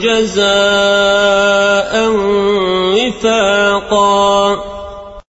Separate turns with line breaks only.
جزاء وفاقا